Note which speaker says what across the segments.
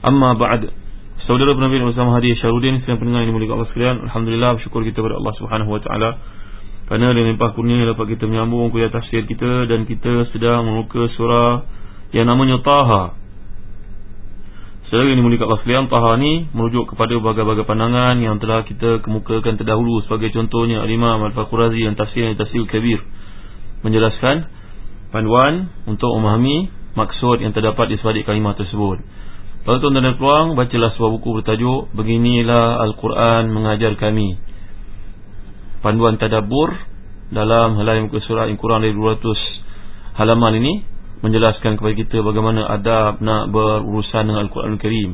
Speaker 1: Amma ba'd. Saudara Nabi Muhammad hadis Syarudin sedang pendengar ini mulia Allah sekalian. Alhamdulillah bersyukur kita kepada Allah Subhanahu wa taala. Kerana dengan limpah kurnia dapat kita menyambung kuliah tafsir kita dan kita sedang membuka surah yang namanya Taha. Saudara ini mulia Allah sekalian, Taha ni merujuk kepada berbagai-bagai pandangan yang telah kita kemukakan terdahulu sebagai contohnya Al-Imam Al-Fakurazi Yang tafsir yang tafsir kabir menjelaskan panduan untuk memahami maksud yang terdapat di sebalik kalimah tersebut tuan-tuan dan peluang Bacalah sebuah buku bertajuk Beginilah Al-Quran mengajar kami Panduan tadabur Dalam halaman muka surah yang kurang dari 200 halaman ini menjelaskan kepada kita bagaimana adab nak berurusan dengan Al-Quran Al-Karim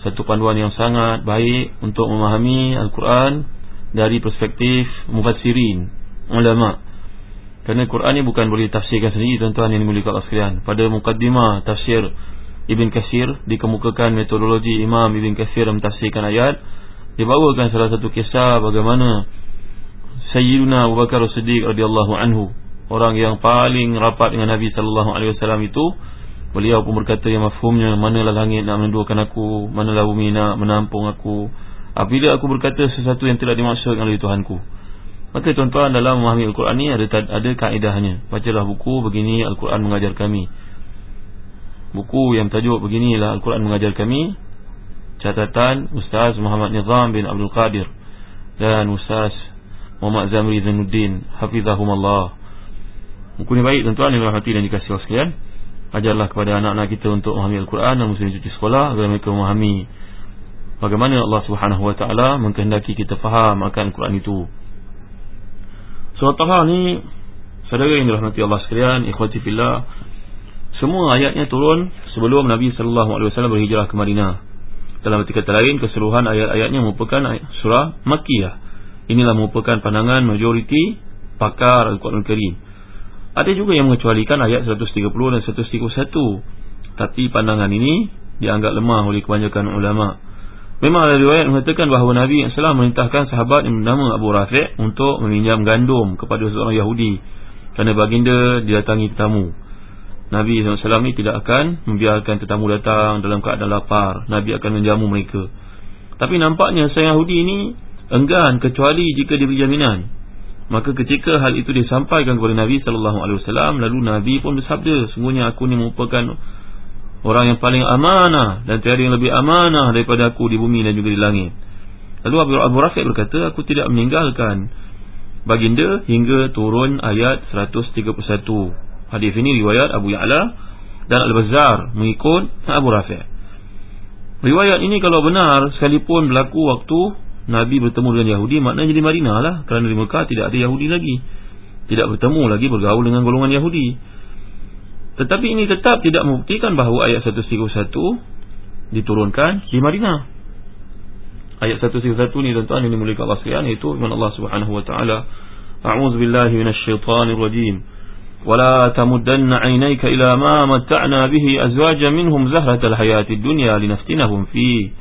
Speaker 1: Satu panduan yang sangat baik untuk memahami Al-Quran dari perspektif mufassirin, ulama. Kerana Al-Quran ini bukan boleh tafsirkan sendiri tuan-tuan yang dimulikkan Allah sekalian. Pada mukaddimah tafsir Ibn Kasir dikemukakan metodologi Imam Ibn Kasir mentafsirkan ayat. Dibawakan salah satu kisah bagaimana Sayyiduna Abu Bakar As-Siddiq radhiyallahu anhu orang yang paling rapat dengan Nabi sallallahu alaihi wasallam itu beliau pun berkata yang mafhumnya manalah langit nak menduakan aku manalah bumi nak menampung aku. Apabila aku berkata sesuatu yang tidak dimaksud oleh Tuhanku maka tuan-tuan dalam memahami Al-Quran ni ada ada kaedahnya bacalah buku begini Al-Quran mengajar kami buku yang tajuk beginilah Al-Quran mengajar kami catatan Ustaz Muhammad Nizam bin Abdul Qadir dan Ustaz Muhammad Zamri Zainuddin Hafizahumallah Buku ni baik tuan-tuan yang hati dan dikasih Allah sekalian Ajarlah kepada anak-anak kita untuk memahami Al-Quran dan muslim cuci sekolah agar mereka memahami bagaimana Allah Subhanahu Wa Taala mengkehendaki kita faham akan Al-Quran itu. Surah Taha ni saudara yang dirahmati Allah sekalian, ikhwati fillah, semua ayatnya turun sebelum Nabi sallallahu alaihi wasallam berhijrah ke Madinah. Dalam arti kata lain, keseluruhan ayat-ayatnya merupakan surah Makkiyah. Inilah merupakan pandangan majoriti pakar Al-Quran Al-Karim. Ada juga yang mengecualikan ayat 130 dan 131 Tapi pandangan ini dianggap lemah oleh kebanyakan ulama. Memang ada riwayat mengatakan bahawa Nabi SAW merintahkan sahabat yang bernama Abu Rafiq Untuk meminjam gandum kepada seorang Yahudi Kerana baginda didatangi tetamu Nabi SAW ini tidak akan membiarkan tetamu datang dalam keadaan lapar Nabi akan menjamu mereka Tapi nampaknya seorang Yahudi ini enggan kecuali jika diberi jaminan Maka ketika hal itu disampaikan kepada Nabi wasallam lalu Nabi pun bersabda sungguhnya aku ni merupakan orang yang paling amanah dan tiada yang lebih amanah daripada aku di bumi dan juga di langit. Lalu Abu, Abu Rafiq berkata aku tidak meninggalkan baginda hingga turun ayat 131. Hadis ini riwayat Abu Ya'la dan Al-Bazzar mengikut Abu Rafiq. Riwayat ini kalau benar sekalipun berlaku waktu Nabi bertemu dengan Yahudi maknanya di Madinah lah. Kerana di Mekah tidak ada Yahudi lagi. Tidak bertemu lagi bergaul dengan golongan Yahudi. Tetapi ini tetap tidak membuktikan bahawa ayat 131 diturunkan di Madinah. Ayat 131 ni tuan-tuan ini mulia Allah sekalian iaitu Allah Subhanahu wa taala. A'udzu billahi minasyaitonir rajim 'ainayka ila ma matta'na bihi azwajan minhum zahratal hayatid dunya linaftinahum fihi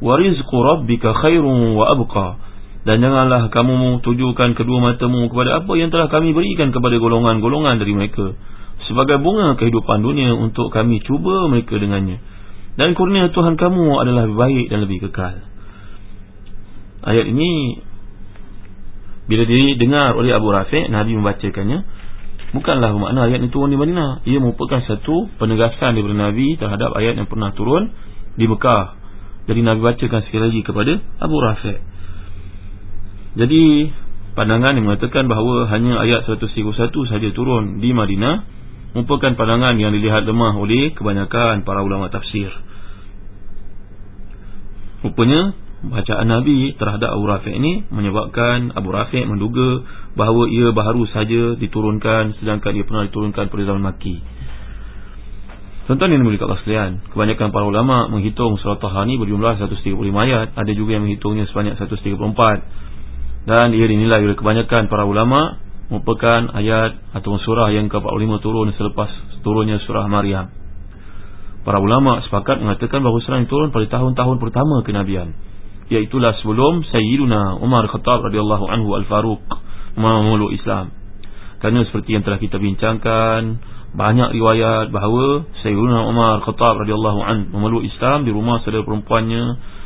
Speaker 1: wa rizqu rabbika khairun wa abqa dan janganlah kamu tujukan kedua matamu kepada apa yang telah kami berikan kepada golongan-golongan dari mereka. Sebagai bunga kehidupan dunia untuk kami cuba mereka dengannya. Dan kurnia Tuhan kamu adalah lebih baik dan lebih kekal. Ayat ini bila didengar oleh Abu Rafiq Nabi membacakannya bukanlah makna ayat itu turun di Madinah. Ia merupakan satu penegasan daripada Nabi terhadap ayat yang pernah turun di Mekah. Jadi Nabi bacakan sekali lagi kepada Abu Rafi' Jadi pandangan yang mengatakan bahawa hanya ayat 131 saja turun di Madinah merupakan pandangan yang dilihat lemah oleh kebanyakan para ulama tafsir. Rupanya bacaan Nabi terhadap Abu Rafi' ini menyebabkan Abu Rafi' menduga bahawa ia baru saja diturunkan sedangkan ia pernah diturunkan pada zaman Maki. Tuan-tuan yang dimiliki Allah sekalian Kebanyakan para ulama menghitung surat Taha ini berjumlah 135 ayat Ada juga yang menghitungnya sebanyak 134 dan ia dinilai oleh kebanyakan para ulama merupakan ayat atau surah yang ke-45 turun selepas turunnya surah Maryam. Para ulama sepakat mengatakan bahawa surah ini turun pada tahun-tahun pertama kenabian. Iaitulah sebelum Sayyiduna Umar Khattab radhiyallahu anhu Al-Faruq memeluk Islam. Kerana seperti yang telah kita bincangkan, banyak riwayat bahawa Sayyiduna Umar Khattab radhiyallahu anhu memeluk Islam di rumah saudara perempuannya,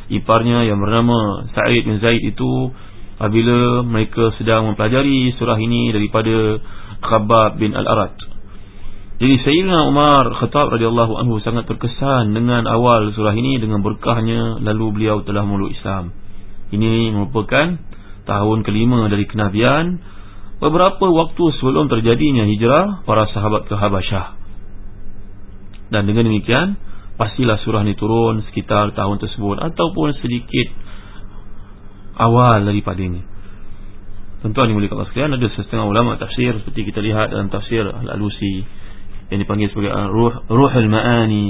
Speaker 1: iparnya yang bernama Sa'id bin Zaid itu apabila mereka sedang mempelajari surah ini daripada Khabbab bin Al-Arad. Jadi Sayyidina Umar Khattab radhiyallahu anhu sangat terkesan dengan awal surah ini dengan berkahnya lalu beliau telah meluk Islam. Ini merupakan tahun kelima dari kenabian beberapa waktu sebelum terjadinya hijrah para sahabat ke Habasyah. Dan dengan demikian pastilah surah ini turun sekitar tahun tersebut ataupun sedikit awal daripada ini Tentu ini mulia Allah sekalian Ada setengah ulama tafsir Seperti kita lihat dalam tafsir Al-Alusi Yang dipanggil sebagai Ruh, Ruh Al-Ma'ani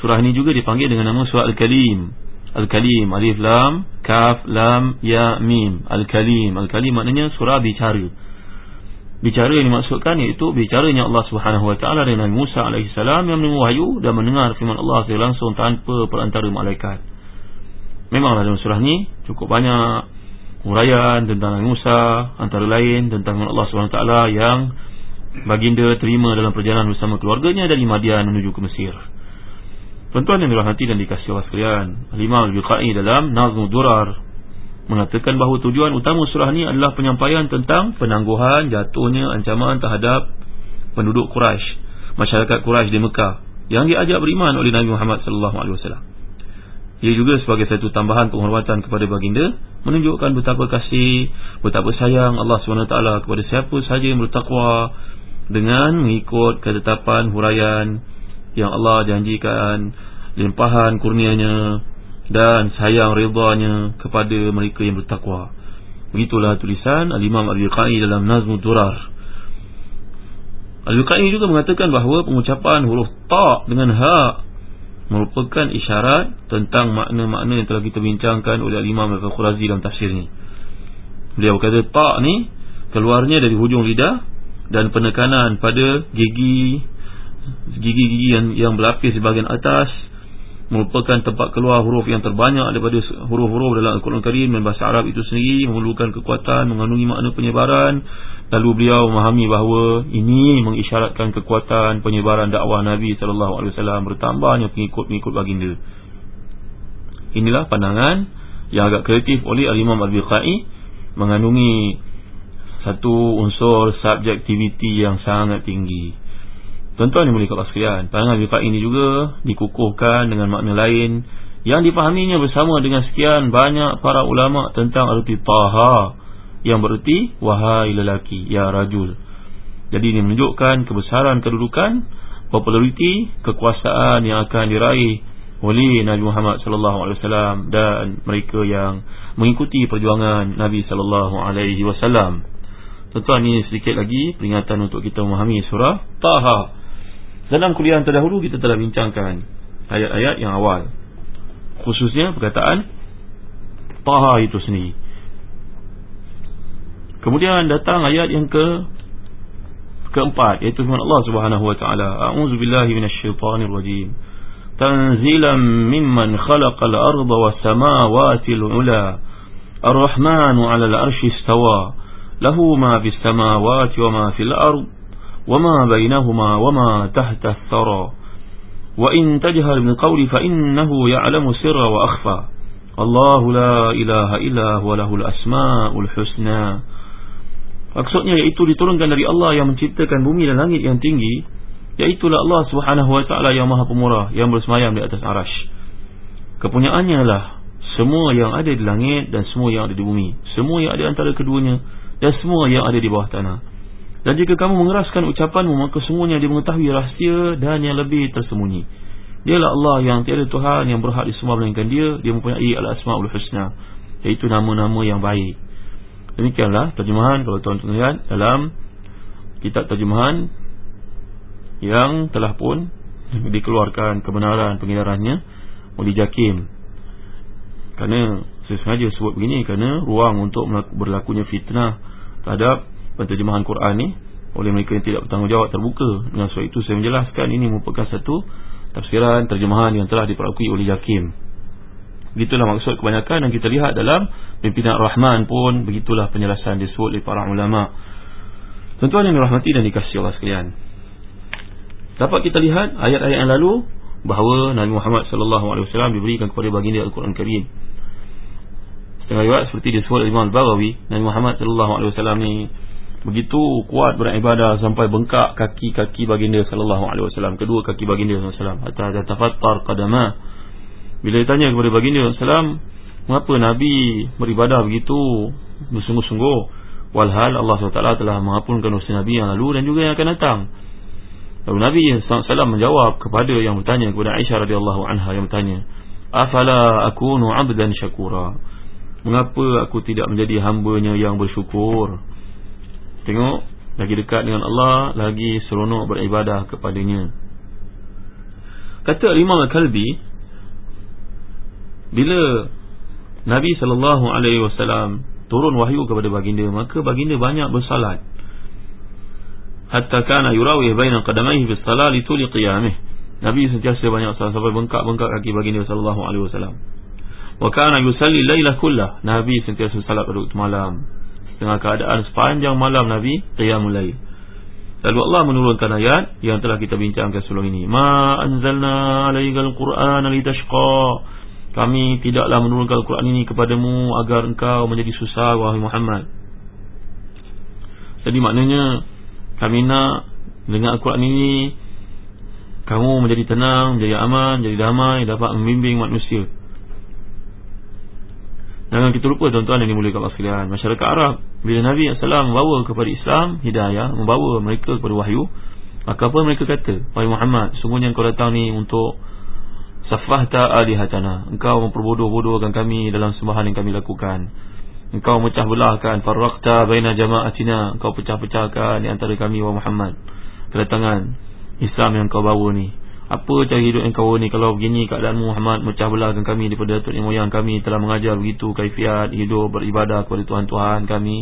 Speaker 1: Surah ini juga dipanggil dengan nama Surah Al-Kalim. Al-Kalim Alif Lam Kaf Lam Ya Mim. Al-Kalim. Al-Kalim maknanya surah bicara. Bicara yang dimaksudkan iaitu Bicaranya Allah Subhanahu Wa Taala dengan Musa AS Yang mendengar wahyu Dan mendengar firman Allah langsung tanpa perantara malaikat. Memanglah dalam surah ni cukup banyak uraian tentang Musa antara lain tentang Allah SWT yang baginda terima dalam perjalanan bersama keluarganya dari Madian menuju ke Mesir. Tuan-tuan yang dirahmati dan dikasihi Allah sekalian, Al-Imam Al-Bukhari dalam Nazmul Durar mengatakan bahawa tujuan utama surah ini adalah penyampaian tentang penangguhan jatuhnya ancaman terhadap penduduk Quraisy, masyarakat Quraisy di Mekah yang diajak beriman oleh Nabi Muhammad sallallahu alaihi wasallam. Ia juga sebagai satu tambahan penghormatan kepada baginda Menunjukkan betapa kasih Betapa sayang Allah SWT kepada siapa sahaja yang bertakwa Dengan mengikut ketetapan huraian Yang Allah janjikan Limpahan kurnianya Dan sayang ridhanya kepada mereka yang bertakwa Begitulah tulisan Al-Imam Al-Biqai dalam Nazmul Durar Al-Biqai juga mengatakan bahawa pengucapan huruf ta' dengan ha' merupakan isyarat tentang makna-makna yang telah kita bincangkan oleh Imam Al-Khurazi dalam tafsir ini. Beliau kata tak ni keluarnya dari hujung lidah dan penekanan pada gigi gigi-gigi yang, yang berlapis di bahagian atas merupakan tempat keluar huruf yang terbanyak daripada huruf-huruf dalam Al-Quran Karim dan bahasa Arab itu sendiri memerlukan kekuatan mengandungi makna penyebaran. Lalu beliau memahami bahawa ini mengisyaratkan kekuatan penyebaran dakwah Nabi sallallahu alaihi wasallam bertambahnya pengikut-pengikut baginda. Inilah pandangan yang agak kreatif oleh Al-Imam Al-Biqai mengandungi satu unsur subjektiviti yang sangat tinggi Tuan-tuan yang boleh Allah sekalian Pandangan Bifat ini juga dikukuhkan dengan makna lain Yang dipahaminya bersama dengan sekian banyak para ulama tentang arti Taha Yang berarti Wahai lelaki, Ya Rajul Jadi ini menunjukkan kebesaran kedudukan Populariti, kekuasaan yang akan diraih oleh Nabi Muhammad sallallahu alaihi wasallam dan mereka yang mengikuti perjuangan Nabi sallallahu alaihi wasallam. Tuan-tuan ini sedikit lagi peringatan untuk kita memahami surah Taha. Dalam kuliah terdahulu kita telah bincangkan ayat-ayat yang awal. Khususnya perkataan Taha itu sendiri. Kemudian datang ayat yang ke keempat iaitu firman Allah Subhanahu wa taala. A'udzu billahi minasyaitonir rajim. Tanzilan mimman khalaqal arda was samawati al-ula. Ar-rahmanu 'alal 'arsy istawa lahu ma fis samawati wa ma fil ardh وما بينهما وما تحت الثرى وإن تجهل بالقول فإنه يعلم السر وأخفى الله لا إله إلا هو له الأسماء الحسنى Maksudnya iaitu diturunkan dari Allah yang menciptakan bumi dan langit yang tinggi Iaitulah Allah subhanahu wa ta'ala yang maha pemurah Yang bersemayam di atas arash kepunyaannya lah semua yang ada di langit dan semua yang ada di bumi semua yang ada antara keduanya dan semua yang ada di bawah tanah. Dan jika kamu mengeraskan ucapanmu maka semuanya dia mengetahui rahsia dan yang lebih tersembunyi. Dialah Allah yang tiada Tuhan yang berhak disembah melainkan dia. Dia mempunyai al-asma'ul husna iaitu nama-nama yang baik. Demikianlah terjemahan kalau tuan-tuan lihat dalam kitab terjemahan yang telah pun dikeluarkan kebenaran pengedarannya oleh Jakim. Kerana saya sengaja sebut begini kerana ruang untuk berlakunya fitnah terhadap penterjemahan Quran ni oleh mereka yang tidak bertanggungjawab terbuka. Dengan sebab itu saya menjelaskan ini merupakan satu tafsiran terjemahan yang telah diperakui oleh Jakim begitulah maksud kebanyakan yang kita lihat dalam pimpinan Rahman pun begitulah penjelasan disebut oleh para ulama. Tuan-tuan yang dirahmati dan dikasihi Allah sekalian. Dapat kita lihat ayat-ayat yang lalu bahawa Nabi Muhammad wasallam diberikan kepada baginda Al-Quran Karim. Riwayat seperti disebut Imam Al-Baghawi, Nabi Muhammad sallallahu alaihi wasallam ni begitu kuat beribadah sampai bengkak kaki-kaki baginda sallallahu alaihi wasallam, kedua kaki baginda sallallahu alaihi wasallam, hatta tafattar qadama. Bila ditanya kepada baginda sallallahu mengapa Nabi beribadah begitu bersungguh-sungguh? Walhal Allah SWT telah mengampunkan dosa Nabi yang lalu dan juga yang akan datang. Lalu Nabi SAW menjawab kepada yang bertanya kepada Aisyah radhiyallahu anha yang bertanya, "Afala akunu 'abdan syakura?" Mengapa aku tidak menjadi hamba-Nya yang bersyukur? Tengok, lagi dekat dengan Allah, lagi seronok beribadah kepadanya. Kata Imam Al-Kalbi, bila Nabi wasallam turun wahyu kepada baginda, maka baginda banyak bersalat hatta kana yurawih baina qadamaihi bis salat li tuli qiyamih nabi sentiasa banyak salat sampai bengkak-bengkak kaki baginda sallallahu alaihi wasallam wa kana yusalli laila kullah. Nabi sentiasa salat pada waktu malam. Dengan keadaan sepanjang malam nabi qiyamul lail. Lalu Allah menurunkan ayat yang telah kita bincangkan sebelum ini. Ma anzalna alaikal qur'ana litashqa. Kami tidaklah menurunkan Al-Quran ini kepadamu agar engkau menjadi susah wahai Muhammad. Jadi maknanya kami nak dengan Al-Quran ini kamu menjadi tenang, menjadi aman, menjadi damai, dapat membimbing manusia. Jangan kita lupa tuan-tuan yang dimuliakan Allah sekalian. Masyarakat Arab bila Nabi SAW membawa kepada Islam hidayah, membawa mereka kepada wahyu, maka apa mereka kata? Wahai Muhammad, sungguhnya engkau datang ni untuk safahta alihatana. Engkau memperbodoh-bodohkan kami dalam sembahan yang kami lakukan. Engkau mecah belahkan Farraqta baina jama'atina Engkau pecah-pecahkan di antara kami wa Muhammad Kedatangan Islam yang kau bawa ni Apa cara hidup yang kau ni? Kalau begini keadaan Muhammad Mecah belahkan kami daripada Datuk Yang Moyang kami Telah mengajar begitu Kaifiat hidup beribadah kepada Tuhan-Tuhan kami.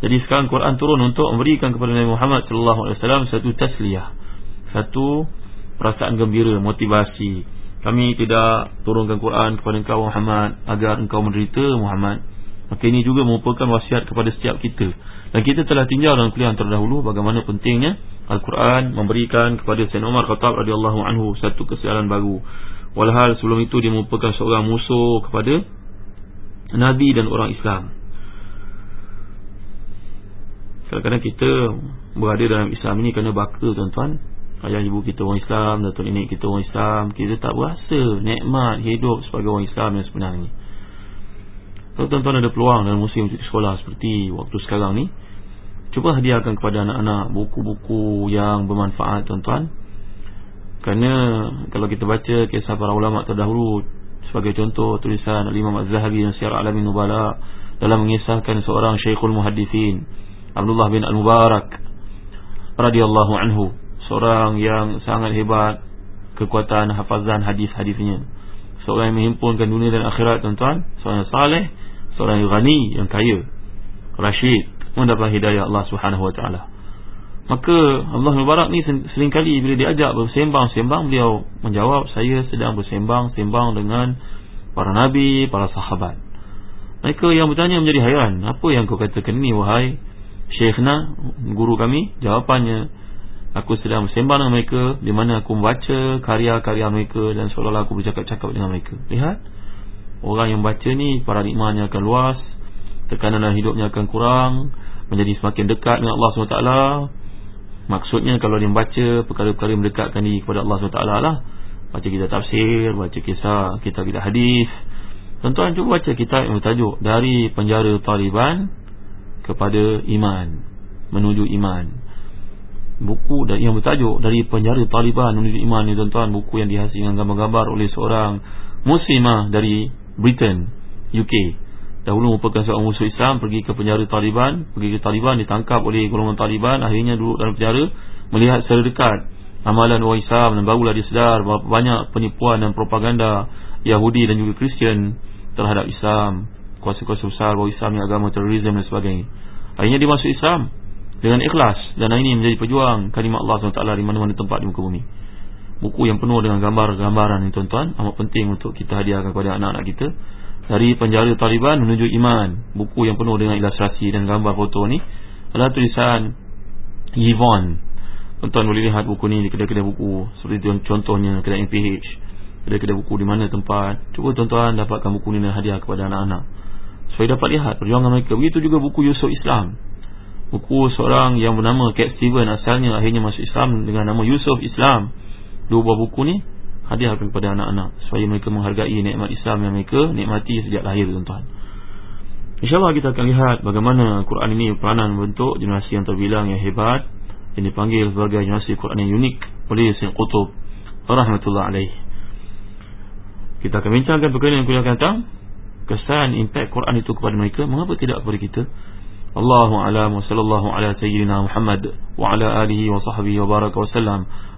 Speaker 1: Jadi sekarang Quran turun untuk Memberikan kepada Nabi Muhammad SAW Satu tasliyah Satu perasaan gembira Motivasi. Kami tidak turunkan Quran kepada engkau Muhammad Agar engkau menderita Muhammad Maka ini juga merupakan wasiat kepada setiap kita. Dan kita telah tinjau dalam kuliah terdahulu Bagaimana pentingnya Al-Quran memberikan kepada Sayyid Umar Khattab radhiyallahu anhu Satu kesialan baru. Walhal sebelum itu dia merupakan seorang musuh kepada Nabi dan orang Islam. Kadang-kadang kita berada dalam Islam ini kerana baka tuan-tuan. Ayah ibu kita orang Islam, datuk nenek kita orang Islam Kita tak berasa nikmat hidup sebagai orang Islam yang sebenarnya kalau tuan-tuan ada peluang dalam musim untuk sekolah seperti waktu sekarang ni Cuba hadiahkan kepada anak-anak buku-buku yang bermanfaat tuan-tuan. Kerana kalau kita baca kisah para ulama terdahulu Sebagai contoh tulisan Al-Imam Az-Zahabi dan Syiar Alamin Nubala Dalam mengisahkan seorang Syekhul Muhaddithin Abdullah bin Al-Mubarak radhiyallahu anhu. Seorang yang sangat hebat Kekuatan hafazan hadis-hadisnya. Seorang yang menghimpunkan dunia dan akhirat tuan-tuan. Seorang yang saleh seorang yang ghani yang kaya Rashid mendapat hidayah Allah Subhanahu wa taala. Maka Allah Mubarak ni seringkali bila diajak bersembang-sembang beliau menjawab saya sedang bersembang-sembang dengan para nabi para sahabat. Mereka yang bertanya menjadi hairan apa yang kau katakan ni wahai syekhna guru kami? Jawapannya aku sedang bersembang dengan mereka di mana aku membaca karya-karya mereka dan seolah-olah aku bercakap-cakap dengan mereka. Lihat Orang yang baca ni paradigmanya akan luas Tekanan dalam hidupnya akan kurang Menjadi semakin dekat dengan Allah SWT. Maksudnya kalau dia membaca Perkara-perkara mendekatkan diri kepada Allah SWT lah. Baca kitab tafsir Baca kisah Kitab-kitab hadis. Tuan-tuan cuba baca kitab yang bertajuk Dari penjara Taliban Kepada iman Menuju iman. Buku yang bertajuk Dari penjara Taliban Menuju iman ni tuan-tuan Buku yang dihasilkan gambar-gambar oleh seorang Muslimah dari Britain UK Dahulu merupakan seorang musuh Islam Pergi ke penjara Taliban. Pergi ke Taliban Ditangkap oleh golongan Taliban. Akhirnya duduk dalam penjara Melihat secara dekat Amalan orang Islam. Dan barulah dia sedar Banyak penipuan dan propaganda Yahudi dan juga Kristian Terhadap Islam. Kuasa-kuasa besar Bahawa Islam ni agama terorisme dan sebagainya. Akhirnya dia masuk Islam Dengan ikhlas. Dan ini menjadi pejuang Kalimat Allah SWT Di mana-mana tempat di muka bumi Buku yang penuh dengan gambar-gambaran ni tuan-tuan. Amat penting untuk kita hadiahkan kepada anak-anak kita. Dari penjara Taliban menuju iman. Buku yang penuh dengan ilustrasi dan gambar foto ni. Adalah tulisan Yvonne. Tuan-tuan boleh lihat buku ni di kedai-kedai buku. Seperti contohnya kedai MPH kedai-kedai buku di mana tempat. Cuba tuan-tuan dapatkan buku ni dan hadiah kepada anak-anak. Supaya dapat lihat perjuangan mereka. Begitu juga buku Yusuf Islam. Buku seorang yang bernama Cat Steven. Asalnya akhirnya masuk Islam dengan nama Yusuf Islam dua buah buku ni hadiahkan kepada anak-anak. Supaya mereka menghargai nikmat Islam yang mereka nikmati sejak lahir tuan-tuan. InsyaAllah kita akan lihat bagaimana Quran ini peranan membentuk generasi yang terbilang yang hebat. Yang dipanggil sebagai generasi Quran yang unik oleh Syekh Qutub rahmatullah alaih. Kita akan bincangkan perkara yang kuliah tentang kesan impact Quran itu kepada mereka. Mengapa tidak kepada kita? Allahu a'lam wa sallallahu ala sayyidina Muhammad wa ala alihi wa sahbihi wa baraka wa sallam